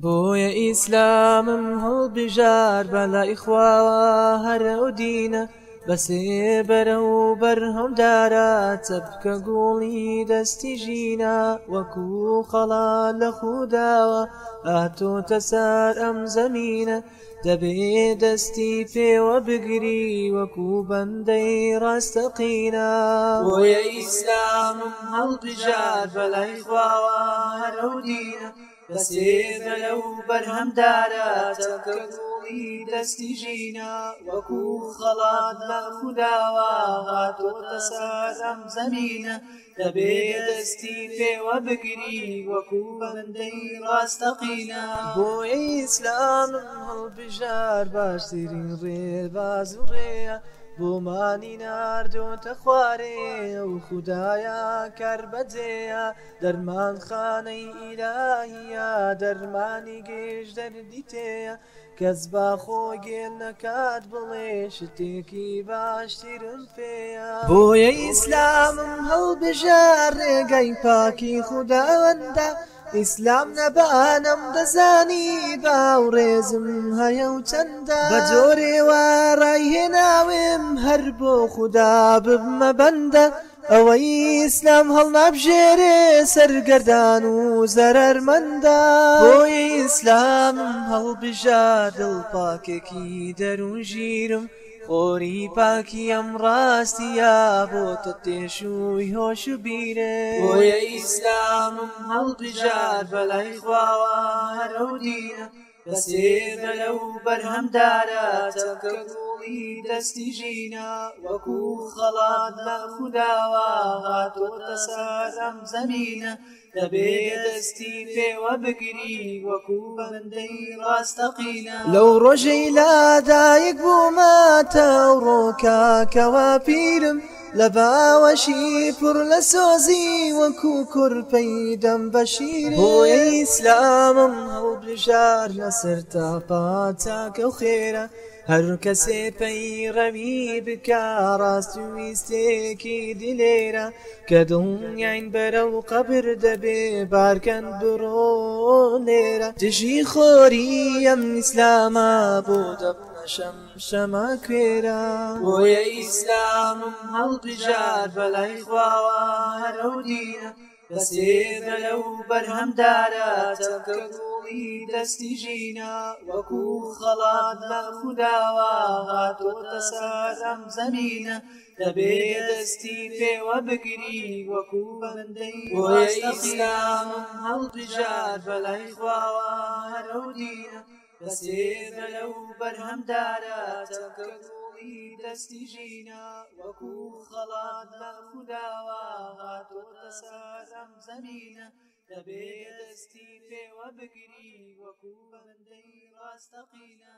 بۆیە ئیسلامم هەڵبژار بەلای خواوە هەرە و دینە بەسێ بەرە و بەرهەمدارە چەپکە گوڵی دەستی ژینە وەکوو خەڵا لە خودداوە ئاتۆتە سار ئەم زەمینە دەبێ دەستی پێوە بگری وەکوو بەندەی ڕاستەقینە بۆیە ئیسلامم هەڵبژار بەلای خواوە هەرە و دینە بەسێدە لەو بەرهەمدارە چەکەگوڵی دەستی ژینە وەکو خەڵات لە خودداوە هاتۆتە سازەم زەمینە دەبێ دەستی پێوە بگری وەکو بەندەی ڕاستەقینە بۆی ئیسلامم هەڵبژار باشترین ڕێ باز و ڕێە بۆمانی نردۆتە خوارێ و خوددایە کار بەجێە دەرمان خانەی ئیراهە دەرمانی گەشت دەردی تەیە کەس با خۆ گێل نەکات بڵێ شتێکی باشترم پێەیە بۆیە ئیسلامم هەڵبژار ڕێگەی پاکی خودداوەندە ئیسلام نەبانم دەزانی باوڕێزم هەیە و چەندە بە جۆرێوە ڕایهێناوێم هەر بۆ خوددا ببمە بەندە ئەوەی ئیسلام هەڵنابژێرێ سەرگەردان و زەرەرمەندە بۆی ئیسلامم هەڵبژار دڵ پاکێکی دەروون ژیرم خۆری پاکی ئەم ڕاستیە بۆتە تێشووی هۆش و بیرێ بۆیە ئیسلامم هەڵبژار بەلای خواوە هەرە و دینە بەسێ بەلەو بەرهەمدارە چەکە گوڵی دەستی ژینە وەکو خەڵات لە خودداوە هاتۆتە بگری پیرم لە باوەشی پڕ لە سۆزی وەکو کوڕپەی دەم بەشیر بۆیە ئیسلامم هەڵبژار لەسەر تا پاچاکە و خێرە هەر کەسێ پەی ڕەوی بکە و ویستێکی دیلێرە کە دڵنیاین بەرە و قبر دەبێ بارکەن بڕۆ لێرە دژی خۆری ئەم ئیسلامە بۆ دەبنەشەم شەما کوێرە بۆیە ئیسلامم هەڵبژار بەلای خواوە هەرە و دینە بەسێ بەلەو بەرهەمدارە چەکە گوڵی دەستی ژینە وەکو خەڵات لە خودداوە هاتۆتە سازەم زەمینە دەبێ دەستی پێوە بگری وەکو بەندەی ئیسلامم هەڵبژار بەلای خواوە هەرە و دینە بەسێ بەلەو بەرهەمدارە چەکە گوڵی دەستی ژینە وەکو خەڵات لە خودداوە هاتۆتە سازەم زەمینە دەبێ دەستی پێوە بگری وەکو بەندەی ڕاستەقینە